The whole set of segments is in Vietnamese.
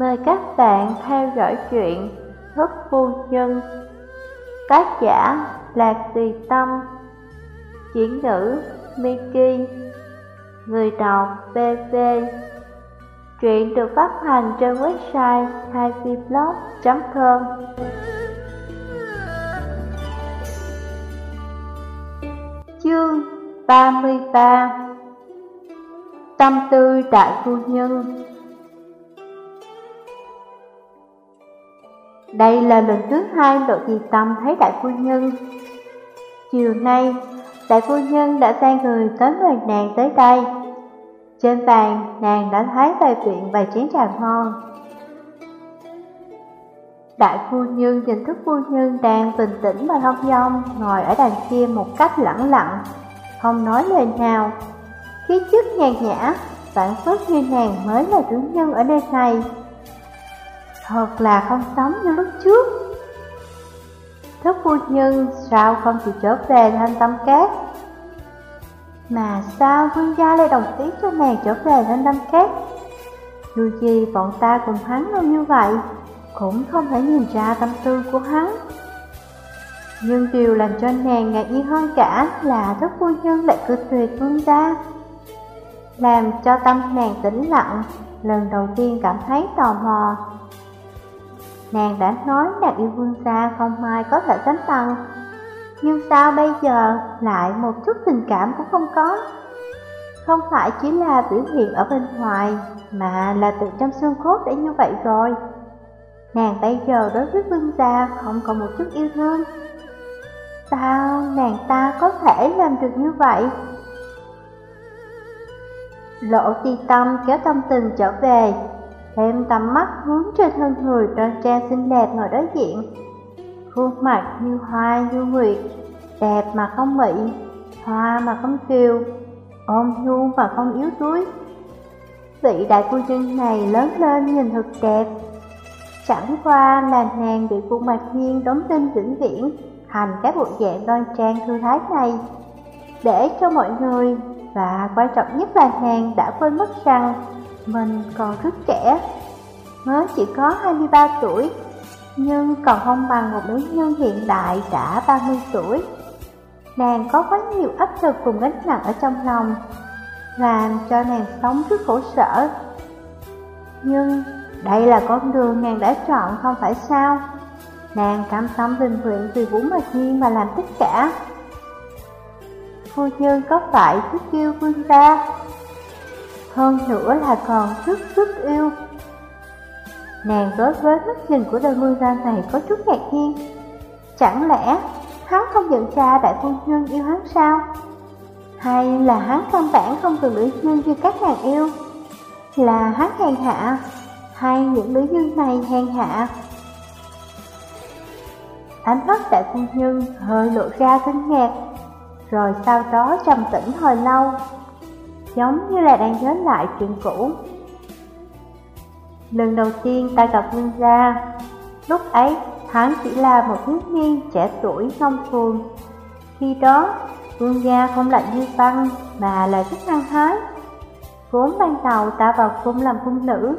Mời các bạn theo dõi chuyện Thức Phu Nhân. Tác giả Lạc Tùy Tâm. Chuyển ngữ Miki. Người đọc BV Truyện được phát hành trên website haiviblog.com Chương 33 Tâm tư đại phu nhân. Đây là lần thứ hai Lộ Kỳ Tâm thấy đại phu nhân. Chiều nay, đại phu nhân đã sai người tới mời nàng tới đây. Trên bàn, nàng đã thấy bài viện và chén trà ngon. Đại phu nhân nhìn thức phu nhân đang bình tĩnh và thông dong ngồi ở đàn kia một cách lẳng lặng, không nói lời nào. Khí chất nhàn nhã, phản phất như nàng mới là chủ nhân ở nơi này. Thật là không sống như lúc trước. Thức phu nhân, sao không chịu trở về thanh tâm cát Mà sao vương gia lại đồng ý cho nàng trở về thanh tâm cát Dù gì bọn ta cùng hắn lâu như vậy, Cũng không thể nhìn ra tâm tư của hắn. Nhưng điều làm cho nàng ngạc nhiên hơn cả là thức phu nhân lại cư tuyệt vương gia, Làm cho tâm nàng tĩnh lặng, Lần đầu tiên cảm thấy tò mò. Nàng đã nói nàng yêu vương gia không ai có thể sánh bằng Nhưng sao bây giờ lại một chút tình cảm cũng không có? Không phải chỉ là biểu hiện ở bên ngoài, Mà là từ trong xương cốt đã như vậy rồi. Nàng bây giờ đối với vương gia không còn một chút yêu thương. Sao nàng ta có thể làm được như vậy? Lộ ti tâm kéo tâm tình trở về. Thêm tầm mắt hướng trên thân người đoan trang xinh đẹp ngồi đối diện. Khuôn mặt như hoa, như nguyệt, Đẹp mà không mị, Hoa mà không kiều, Ôm nhu mà không yếu đuối. Vị đại phu nhân này lớn lên nhìn thật đẹp. Chẳng qua là nàng bị khuôn mặt nhiên đóng đinh vĩnh viễn, Thành cái bộ dạng đoan trang thư thái này. Để cho mọi người, Và quan trọng nhất là nàng đã quên mất rằng mình còn rất trẻ, mới chỉ có 23 tuổi, nhưng còn không bằng một nữ nhân hiện đại đã 30 tuổi. Nàng có quá nhiều áp lực cùng gánh nặng ở trong lòng, làm cho nàng sống rất khổ sở. Nhưng đây là con đường nàng đã chọn không phải sao? Nàng cảm tâm bình nguyện vì Vũ Mạc Nhiên mà làm tất cả. Phu nhân có phải thích yêu vương gia? Hơn nữa là còn rất rất yêu. Nàng đối với mắt nhìn của đời mưu gia này có chút ngạc nhiên. Chẳng lẽ hắn không nhận ra đại phu nhân yêu hắn sao? Hay là hắn căn bản không từng nữ nhân như các nàng yêu? Là hắn hèn hạ, hay những nữ nhân này hèn hạ? Ánh mắt đại phu nhân hơi lộ ra kinh ngạc, rồi sau đó trầm tĩnh hồi lâu giống như là đang nhớ lại chuyện cũ. Lần đầu tiên ta gặp Nguyên gia, lúc ấy hắn chỉ là một thiếu niên trẻ tuổi nông thuần. Khi đó, Vương gia không lạnh như băng mà là rất hăng hái. Vốn ban đầu ta vào cung làm cung nữ,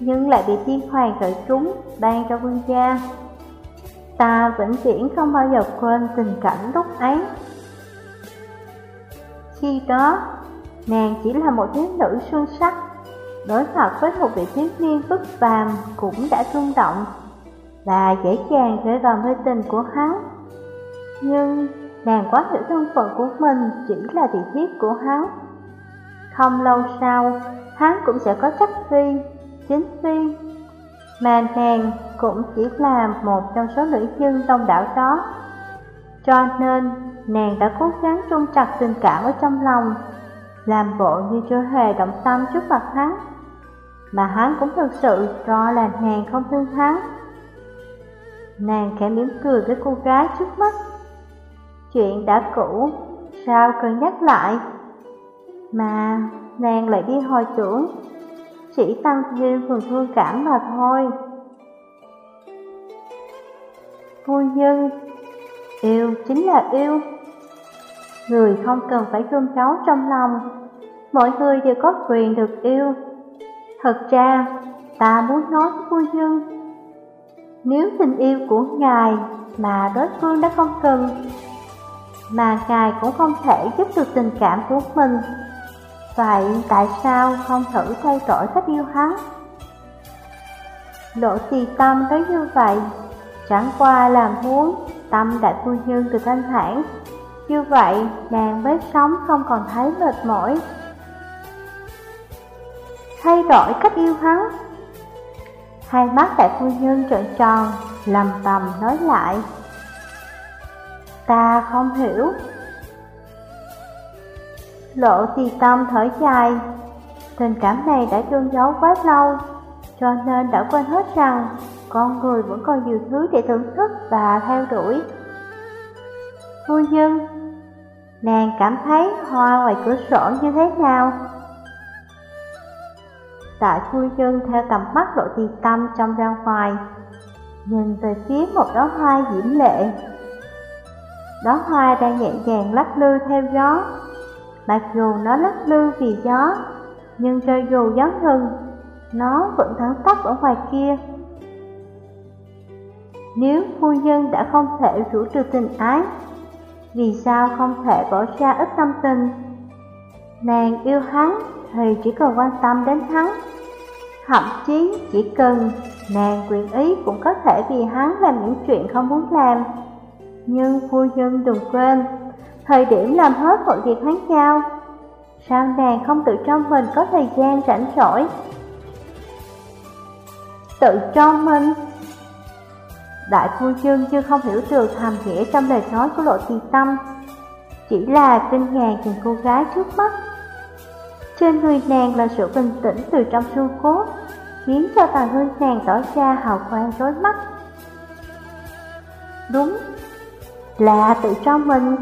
nhưng lại bị tiên hoàng cởi trúng ban cho vương gia. Ta vĩnh viễn không bao giờ quên tình cảnh lúc ấy. Khi đó, Nàng chỉ là một thiếu nữ xuân sắc. Đối mặt với một vị thiếu niên bất phàm cũng đã rung động Và dễ dàng rơi vào mê tình của hắn. Nhưng nàng quá hiểu thân phận của mình chỉ là thị thiết của hắn. Không lâu sau, hắn cũng sẽ có trách phi, chính phi. Mà nàng cũng chỉ là một trong số nữ nhân đông đảo đó. Cho nên, nàng đã cố gắng trung chặt tình cảm ở trong lòng làm bộ như chưa hề động tâm trước mặt hắn. Mà hắn cũng thực sự cho là nàng không thương hắn. Nàng khẽ mỉm cười với cô gái trước mắt. Chuyện đã cũ, sao cần nhắc lại? Mà nàng lại đi hồi tưởng, chỉ tăng thêm phần thương cảm mà thôi. Phu nhân, yêu chính là yêu. Người không cần phải thương cháu trong lòng Mọi người đều có quyền được yêu Thật ra, ta muốn nói với phu nhân. Nếu tình yêu của ngài mà đối phương đã không cần, mà ngài cũng không thể giúp được tình cảm của mình, vậy tại sao không thử thay đổi cách yêu hắn? Lộ tì tâm nói như vậy, chẳng qua là muốn tâm đại phu nhân từ thanh thản. Như vậy, nàng mới sống không còn thấy mệt mỏi. Thay đổi cách yêu hắn. Hai mắt đại phu nhân trợn tròn, lầm tầm nói lại. Ta không hiểu. Lộ tì tâm thở dài. Tình cảm này đã chôn giấu quá lâu Cho nên đã quên hết rằng Con người vẫn còn nhiều thứ để thưởng thức và theo đuổi. Phu nhân Nàng cảm thấy hoa ngoài cửa sổ như thế nào? Tạ phu nhân theo tầm mắt lộ tì tâm trong ra ngoài, Nhìn về phía một đóa hoa diễm lệ. Đóa hoa đang nhẹ nhàng lắc lư theo gió. Mặc dù nó lắc lư vì gió, Nhưng cho dù gió ngừng, Nó vẫn thẳng tắp ở ngoài kia. Nếu phu nhân đã không thể rủ trừ tình ái vì sao không thể bỏ ra ít tâm tình? Nàng yêu hắn thì chỉ cần quan tâm đến hắn. Thậm chí chỉ cần nàng quyền ý cũng có thể vì hắn làm những chuyện không muốn làm. Nhưng phu nhân đừng quên, Thời điểm làm hết mọi việc hắn giao, Sao nàng không tự cho mình có thời gian rảnh rỗi? Tự cho mình? Đại phu nhân chưa không hiểu được hàm nghĩa trong lời nói của lộ trì tâm. Chỉ là kinh ngạc nhìn cô gái trước mắt. Trên người nàng là sự bình tĩnh từ trong xương cốt Khiến cho tàn hương nàng tỏ ra hào quang rối mắt. Đúng Là tự cho mình.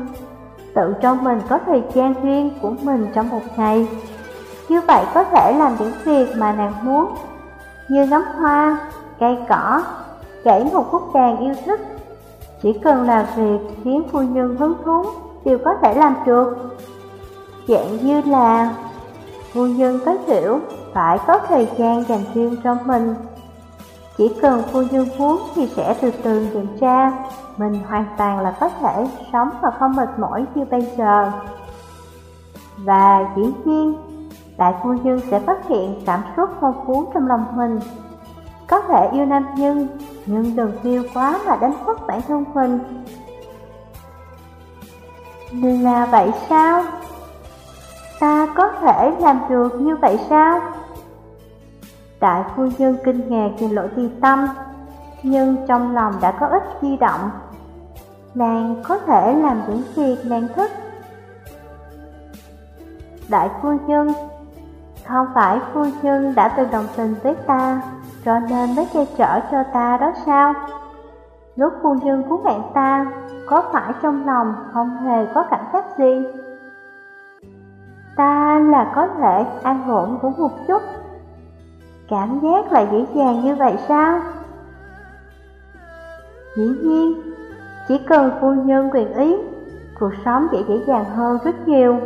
Tự cho mình có thời gian riêng của mình trong một ngày. Như vậy có thể làm những việc mà nàng muốn, như ngắm hoa, cây cỏ, gãy một khúc đàn yêu thích. Chỉ cần là việc khiến phu nhân hứng thú đều có thể làm được. Dạng như là phu nhân tối thiểu phải có thời gian dành riêng cho mình. Chỉ cần phu nhân muốn thì sẽ từ từ nhận ra mình hoàn toàn là có thể sống và không mệt mỏi như bây giờ. Và dĩ nhiên, đại phu nhân sẽ phát hiện cảm xúc phong phú trong lòng mình. Có thể yêu nam nhân, nhưng đừng yêu quá mà đánh mất bản thân mình. Là vậy sao? Ta có thể làm được như vậy sao? Đại phu nhân kinh ngạc nhìn lỗi thi tâm, nhưng trong lòng đã có ít di động. Nàng có thể làm những việc nàng thích. Đại phu nhân, không phải phu nhân đã từng đồng tình với ta, cho nên mới che chở cho ta đó sao? Lúc phu nhân cứu mạng ta, có phải trong lòng không hề có cảm giác gì? Ta là có thể an ổn cũng một chút Cảm giác là dễ dàng như vậy sao? Dĩ nhiên, chỉ cần phu nhân quyền ý, cuộc sống sẽ dễ dàng hơn rất nhiều.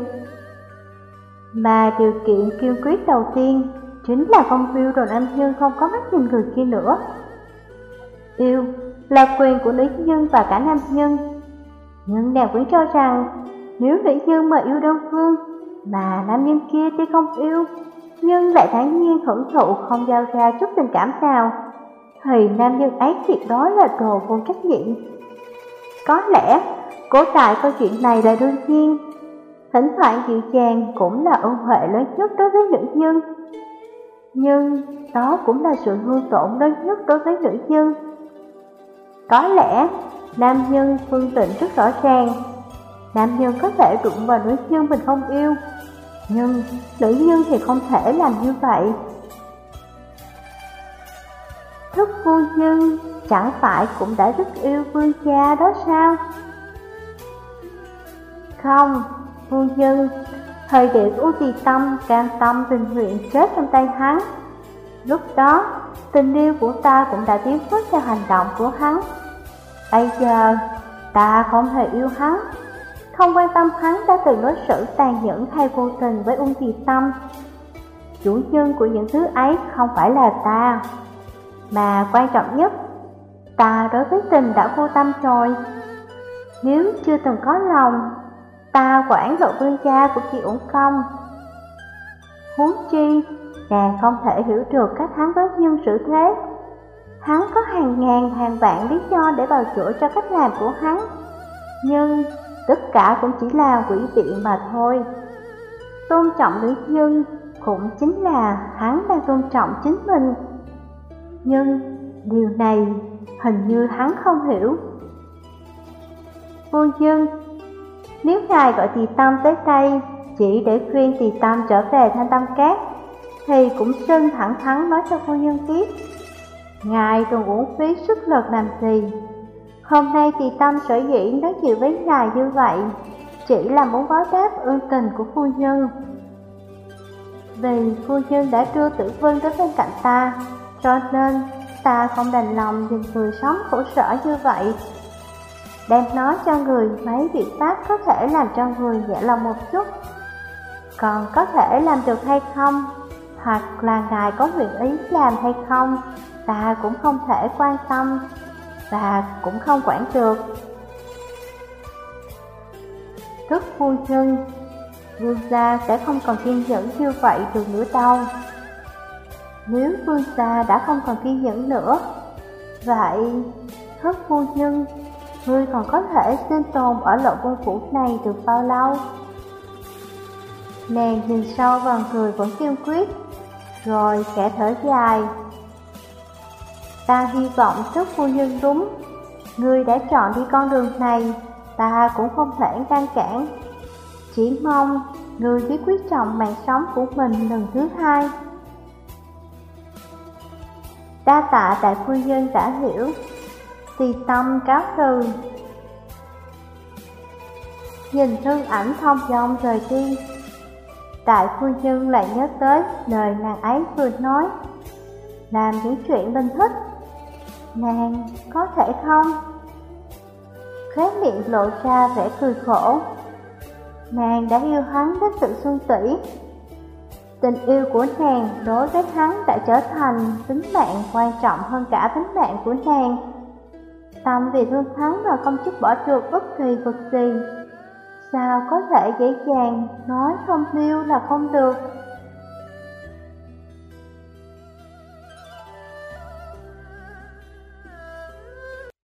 Mà điều kiện kiên quyết đầu tiên chính là không yêu rồi nam nhân không có mắt nhìn người kia nữa. Yêu là quyền của nữ nhân và cả nam nhân. Nhưng nàng vẫn cho rằng nếu nữ nhân mà yêu đơn phương mà nam nhân kia thì không yêu nhưng lại thản nhiên hưởng thụ không giao ra chút tình cảm nào, thì nam nhân ấy tuyệt đối là đồ vô trách nhiệm. Có lẽ, cố tại câu chuyện này là đương nhiên, thỉnh thoảng dịu dàng cũng là ưu huệ lớn nhất đối với nữ nhân. Nhưng đó cũng là sự hư tổn lớn nhất đối với nữ nhân. Có lẽ, nam nhân phương tịnh rất rõ ràng, nam nhân có thể đụng vào nữ nhân mình không yêu, nhưng nữ nhân thì không thể làm như vậy Thức phu nhân chẳng phải cũng đã rất yêu vương gia đó sao? Không, phu nhân, thời điểm U Tì Tâm cam tâm tình nguyện chết trong tay hắn. Lúc đó, tình yêu của ta cũng đã tiến xuất theo hành động của hắn. Bây giờ, ta không hề yêu hắn, không quan tâm hắn đã từng đối xử tàn nhẫn hay vô tình với ung trì tâm chủ nhân của những thứ ấy không phải là ta. Mà quan trọng nhất, ta đối với tình đã vô tâm rồi. Nếu chưa từng có lòng, ta quản lộ vương gia của chị uổng công. Huống chi, nàng không thể hiểu được cách hắn với nhân xử thế. Hắn có hàng ngàn hàng vạn lý do để bào chữa cho cách làm của hắn. Nhưng tất cả cũng chỉ là quỷ biện mà thôi. Tôn trọng Lý nhân cũng chính là hắn đang tôn trọng chính mình. Nhưng điều này hình như hắn không hiểu. Vô nhân, nếu ngài gọi tỳ tâm tới đây chỉ để khuyên tỳ tâm trở về thanh tâm cát, thì cũng xin thẳng thắn nói cho phu nhân biết. Ngài còn uổng phí sức lực làm gì? Hôm nay tỳ tâm sở dĩ nói chuyện với ngài như vậy, chỉ là muốn báo đáp ơn tình của phu nhân. Vì phu nhân đã đưa tử vân tới bên cạnh ta, cho nên ta không đành lòng nhìn người sống khổ sở như vậy. Đem nói cho người mấy biện pháp có thể làm cho người nhẹ lòng một chút. Còn có thể làm được hay không, hoặc là ngài có nguyện ý làm hay không, ta cũng không thể quan tâm và cũng không quản được. Thức phu nhân Vương gia sẽ không còn kiên nhẫn như vậy được nữa đâu Nếu vương gia đã không còn kiên nhẫn nữa Vậy, thất phu nhân, ngươi còn có thể sinh tồn ở lộ quân phủ này được bao lâu? Nàng nhìn sâu vào người vẫn kiên quyết. Rồi kẻ thở dài. Ta hy vọng trước phu nhân đúng. Ngươi đã chọn đi con đường này Ta cũng không thể ngăn cản. Chỉ mong người biết quý trọng mạng sống của mình lần thứ hai. Đa tạ đại phu nhân đã hiểu, tì tâm cáo từ. Nhìn thân ảnh thông dong rời đi, đại phu nhân lại nhớ tới lời nàng ấy vừa nói, làm những chuyện mình thích. Nàng có thể không? Khóe miệng lộ ra vẻ cười khổ nàng đã yêu hắn đến sự xuân tỷ. Tình yêu của nàng đối với hắn đã trở thành tính mạng quan trọng hơn cả tính mạng của nàng. Tâm vì thương hắn mà không chút bỏ được bất kỳ vật gì. Sao có thể dễ dàng nói không yêu là không được?